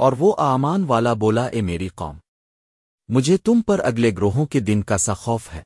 اور وہ آمان والا بولا، اے میری قوم، مجھے تم پر اگلے گروہوں کے دن کا سا خوف ہے۔